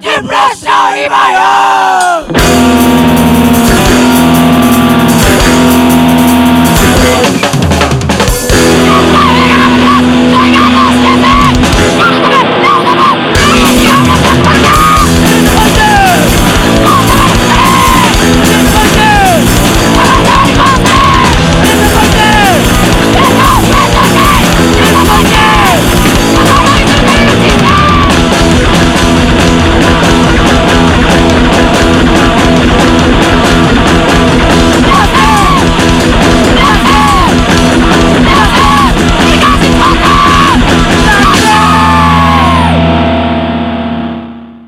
Depressão e maior!